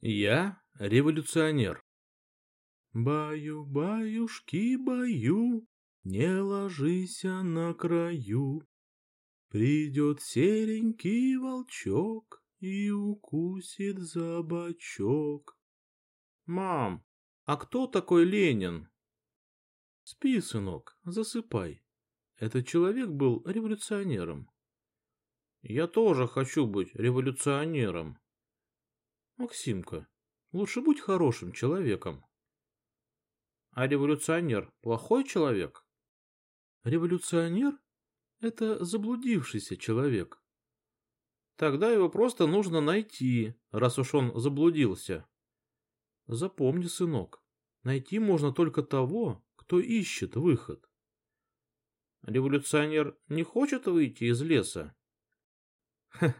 Я революционер. Баю-баюшки, баю, не ложись на краю. Придет серенький волчок и укусит за бочок. Мам, а кто такой Ленин? Спи, сынок, засыпай. Этот человек был революционером. Я тоже хочу быть революционером. Максимка, лучше будь хорошим человеком. А революционер плохой человек? Революционер – это заблудившийся человек. Тогда его просто нужно найти, раз уж он заблудился. Запомни, сынок, найти можно только того, кто ищет выход. Революционер не хочет выйти из леса?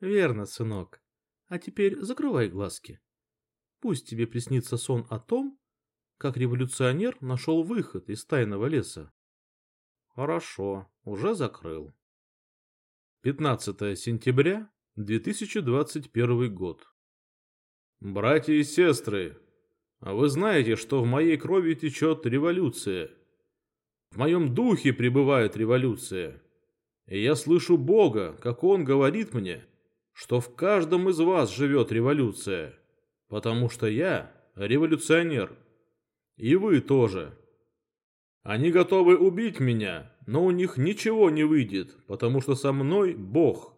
верно, сынок. А теперь закрывай глазки. Пусть тебе приснится сон о том, как революционер нашел выход из тайного леса. Хорошо, уже закрыл. 15 сентября 2021 год. Братья и сестры, а вы знаете, что в моей крови течет революция? В моем духе пребывает революция. И я слышу Бога, как Он говорит мне, что в каждом из вас живет революция, потому что я революционер. И вы тоже. Они готовы убить меня, но у них ничего не выйдет, потому что со мной Бог.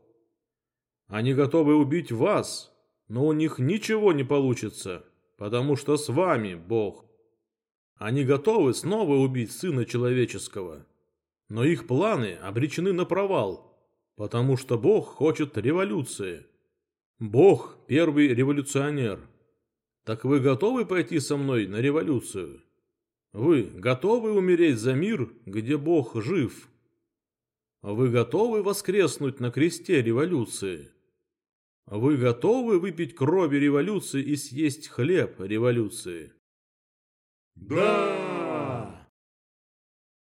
Они готовы убить вас, но у них ничего не получится, потому что с вами Бог. Они готовы снова убить Сына Человеческого, но их планы обречены на провал, потому что Бог хочет революции. Бог – первый революционер. Так вы готовы пойти со мной на революцию? Вы готовы умереть за мир, где Бог жив? Вы готовы воскреснуть на кресте революции? Вы готовы выпить крови революции и съесть хлеб революции? Да!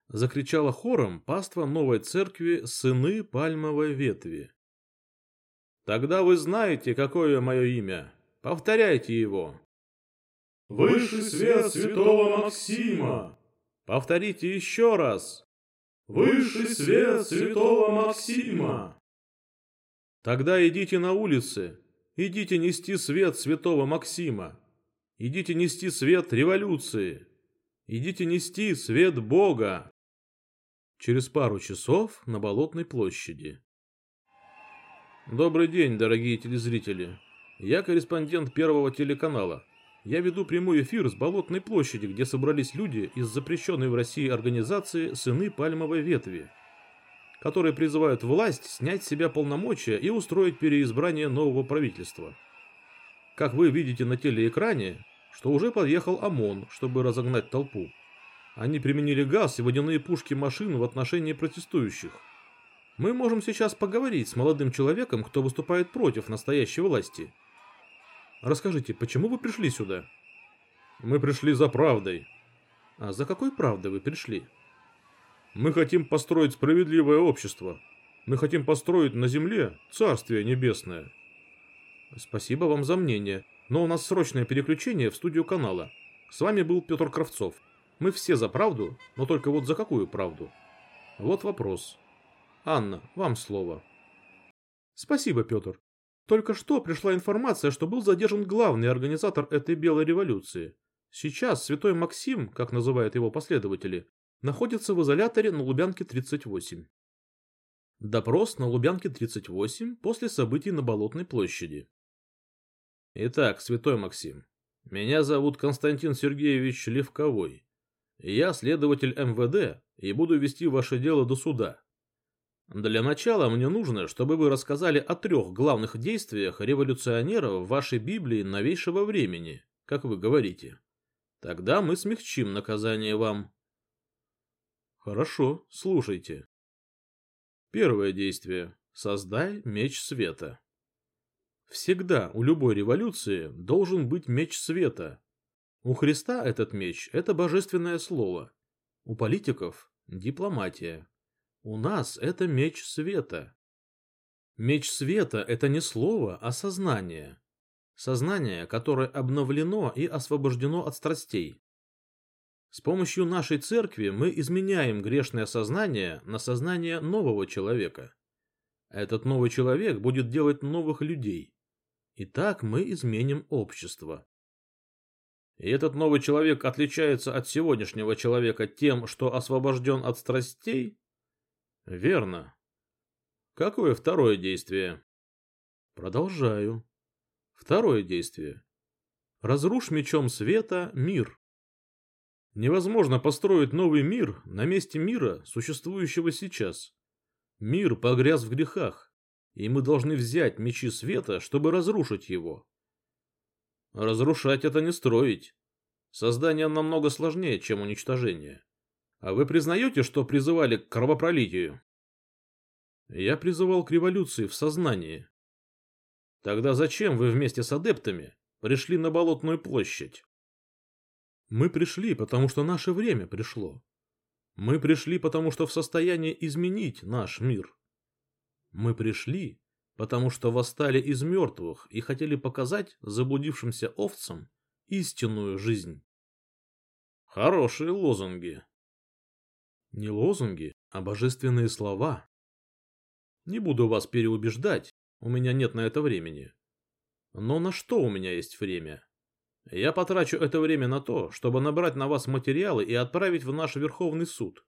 Закричала хором паства новой церкви сыны пальмовой ветви. Тогда вы знаете, какое мое имя. Повторяйте его. Высший свет святого Максима. Повторите еще раз. Высший свет святого Максима. Тогда идите на улицы, идите нести свет святого Максима. Идите нести свет революции. Идите нести свет Бога. Через пару часов на Болотной площади. Добрый день, дорогие телезрители. Я корреспондент Первого телеканала. Я веду прямой эфир с Болотной площади, где собрались люди из запрещенной в России организации «Сыны пальмовой ветви», которые призывают власть снять с себя полномочия и устроить переизбрание нового правительства. Как вы видите на телеэкране, что уже подъехал ОМОН, чтобы разогнать толпу. Они применили газ и водяные пушки машин в отношении протестующих. Мы можем сейчас поговорить с молодым человеком, кто выступает против настоящей власти – Расскажите, почему вы пришли сюда? Мы пришли за правдой. А за какой правдой вы пришли? Мы хотим построить справедливое общество. Мы хотим построить на земле Царствие Небесное. Спасибо вам за мнение, но у нас срочное переключение в студию канала. С вами был Петр Кравцов. Мы все за правду, но только вот за какую правду? Вот вопрос. Анна, вам слово. Спасибо, Петр. Только что пришла информация, что был задержан главный организатор этой белой революции. Сейчас святой Максим, как называют его последователи, находится в изоляторе на Лубянке 38. Допрос на Лубянке 38 после событий на Болотной площади. Итак, святой Максим, меня зовут Константин Сергеевич Левковой. Я следователь МВД и буду вести ваше дело до суда. Для начала мне нужно, чтобы вы рассказали о трех главных действиях революционеров в вашей Библии новейшего времени, как вы говорите. Тогда мы смягчим наказание вам. Хорошо, слушайте. Первое действие. Создай меч света. Всегда у любой революции должен быть меч света. У Христа этот меч – это божественное слово. У политиков – дипломатия. У нас это меч света. Меч света – это не слово, а сознание. Сознание, которое обновлено и освобождено от страстей. С помощью нашей церкви мы изменяем грешное сознание на сознание нового человека. Этот новый человек будет делать новых людей. И так мы изменим общество. И этот новый человек отличается от сегодняшнего человека тем, что освобожден от страстей? Верно. Какое второе действие? Продолжаю. Второе действие. Разрушь мечом света мир. Невозможно построить новый мир на месте мира, существующего сейчас. Мир погряз в грехах, и мы должны взять мечи света, чтобы разрушить его. Разрушать это не строить. Создание намного сложнее, чем уничтожение. А вы признаете, что призывали к кровопролитию? Я призывал к революции в сознании. Тогда зачем вы вместе с адептами пришли на Болотную площадь? Мы пришли, потому что наше время пришло. Мы пришли, потому что в состоянии изменить наш мир. Мы пришли, потому что восстали из мертвых и хотели показать заблудившимся овцам истинную жизнь. Хорошие лозунги. Не лозунги, а божественные слова. Не буду вас переубеждать, у меня нет на это времени. Но на что у меня есть время? Я потрачу это время на то, чтобы набрать на вас материалы и отправить в наш Верховный суд.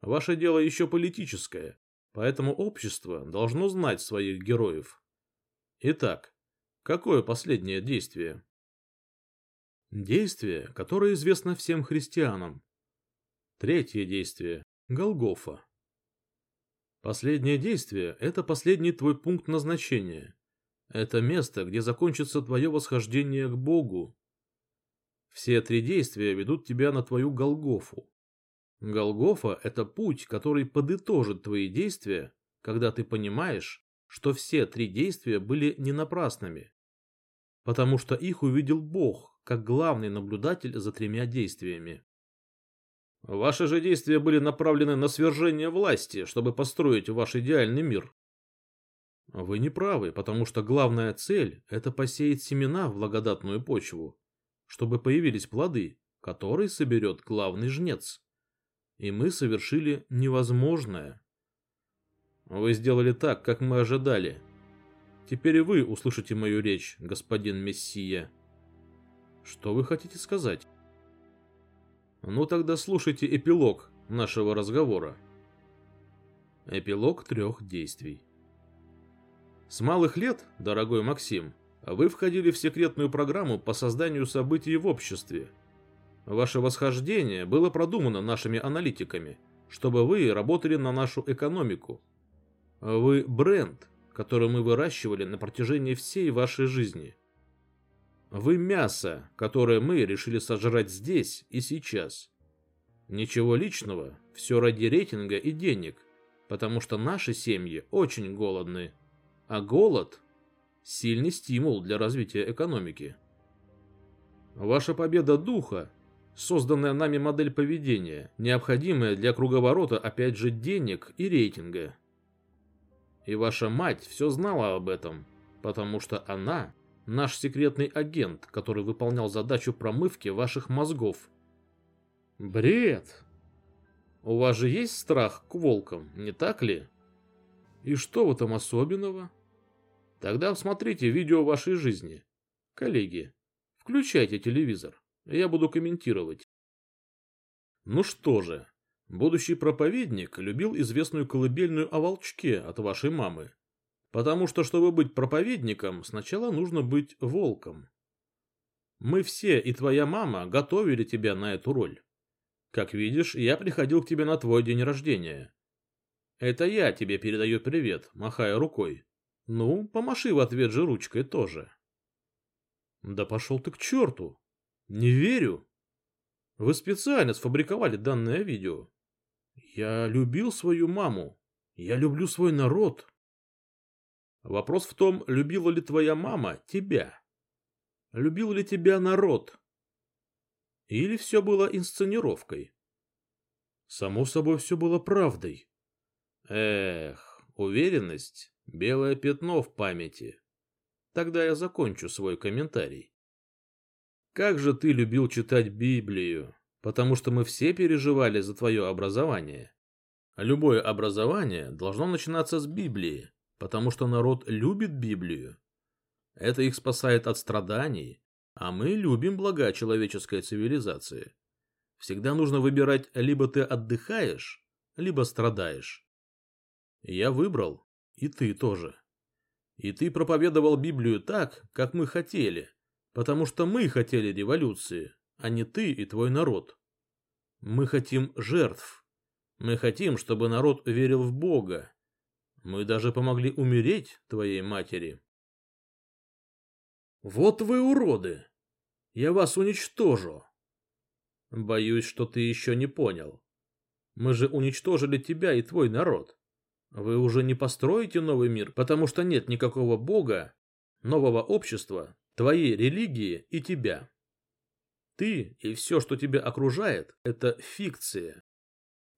Ваше дело еще политическое, поэтому общество должно знать своих героев. Итак, какое последнее действие? Действие, которое известно всем христианам. Третье действие – Голгофа. Последнее действие – это последний твой пункт назначения. Это место, где закончится твое восхождение к Богу. Все три действия ведут тебя на твою Голгофу. Голгофа – это путь, который подытожит твои действия, когда ты понимаешь, что все три действия были не напрасными, потому что их увидел Бог, как главный наблюдатель за тремя действиями. Ваши же действия были направлены на свержение власти, чтобы построить ваш идеальный мир. Вы не правы, потому что главная цель – это посеять семена в благодатную почву, чтобы появились плоды, которые соберет главный жнец. И мы совершили невозможное. Вы сделали так, как мы ожидали. Теперь и вы услышите мою речь, господин Мессия. Что вы хотите сказать? Ну тогда слушайте эпилог нашего разговора. Эпилог трех действий. С малых лет, дорогой Максим, вы входили в секретную программу по созданию событий в обществе. Ваше восхождение было продумано нашими аналитиками, чтобы вы работали на нашу экономику. Вы бренд, который мы выращивали на протяжении всей вашей жизни – вы мясо, которое мы решили сожрать здесь и сейчас. Ничего личного, все ради рейтинга и денег, потому что наши семьи очень голодны. А голод – сильный стимул для развития экономики. Ваша победа духа – созданная нами модель поведения, необходимая для круговорота опять же денег и рейтинга. И ваша мать все знала об этом, потому что она Наш секретный агент, который выполнял задачу промывки ваших мозгов. Бред. У вас же есть страх к волкам, не так ли? И что в этом особенного? Тогда смотрите видео вашей жизни. Коллеги, включайте телевизор, я буду комментировать. Ну что же, будущий проповедник любил известную колыбельную о волчке от вашей мамы. Потому что, чтобы быть проповедником, сначала нужно быть волком. Мы все и твоя мама готовили тебя на эту роль. Как видишь, я приходил к тебе на твой день рождения. Это я тебе передаю привет, махая рукой. Ну, помаши в ответ же ручкой тоже. Да пошел ты к черту. Не верю. Вы специально сфабриковали данное видео. Я любил свою маму. Я люблю свой народ. Вопрос в том, любила ли твоя мама тебя? Любил ли тебя народ? Или все было инсценировкой? Само собой, все было правдой. Эх, уверенность — белое пятно в памяти. Тогда я закончу свой комментарий. Как же ты любил читать Библию, потому что мы все переживали за твое образование. Любое образование должно начинаться с Библии, потому что народ любит Библию. Это их спасает от страданий, а мы любим блага человеческой цивилизации. Всегда нужно выбирать, либо ты отдыхаешь, либо страдаешь. Я выбрал, и ты тоже. И ты проповедовал Библию так, как мы хотели, потому что мы хотели революции, а не ты и твой народ. Мы хотим жертв. Мы хотим, чтобы народ верил в Бога. Мы даже помогли умереть твоей матери. Вот вы уроды! Я вас уничтожу. Боюсь, что ты еще не понял. Мы же уничтожили тебя и твой народ. Вы уже не построите новый мир, потому что нет никакого бога, нового общества, твоей религии и тебя. Ты и все, что тебя окружает, это фикция.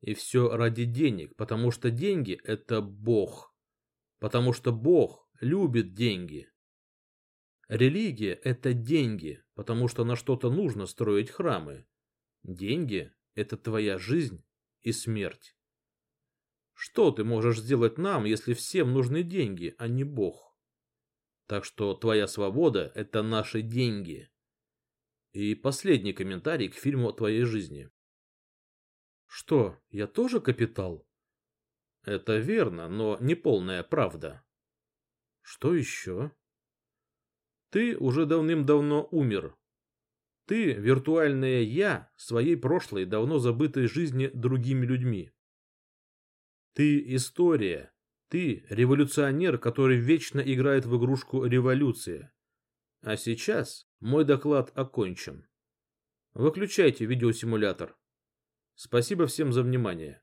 И все ради денег, потому что деньги – это Бог. Потому что Бог любит деньги. Религия – это деньги, потому что на что-то нужно строить храмы. Деньги – это твоя жизнь и смерть. Что ты можешь сделать нам, если всем нужны деньги, а не Бог? Так что твоя свобода – это наши деньги. И последний комментарий к фильму о твоей жизни. Что, я тоже капитал? Это верно, но не полная правда. Что еще? Ты уже давным-давно умер. Ты – виртуальное «я» своей прошлой, давно забытой жизни другими людьми. Ты история. Ты революционер, который вечно играет в игрушку революция. А сейчас мой доклад окончен. Выключайте видеосимулятор. Спасибо всем за внимание.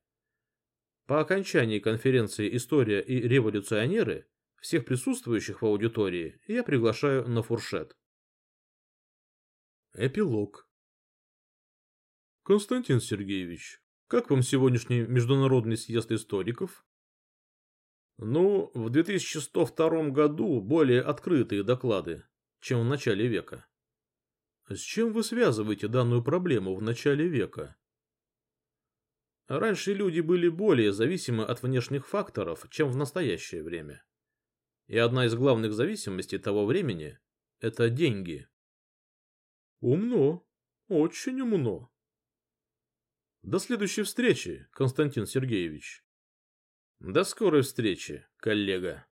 По окончании конференции «История и революционеры» всех присутствующих в аудитории я приглашаю на фуршет. Эпилог Константин Сергеевич, как вам сегодняшний международный съезд историков? Ну, в 2102 году более открытые доклады, чем в начале века. С чем вы связываете данную проблему в начале века? Раньше люди были более зависимы от внешних факторов, чем в настоящее время. И одна из главных зависимостей того времени – это деньги. Умно, очень умно. До следующей встречи, Константин Сергеевич. До скорой встречи, коллега.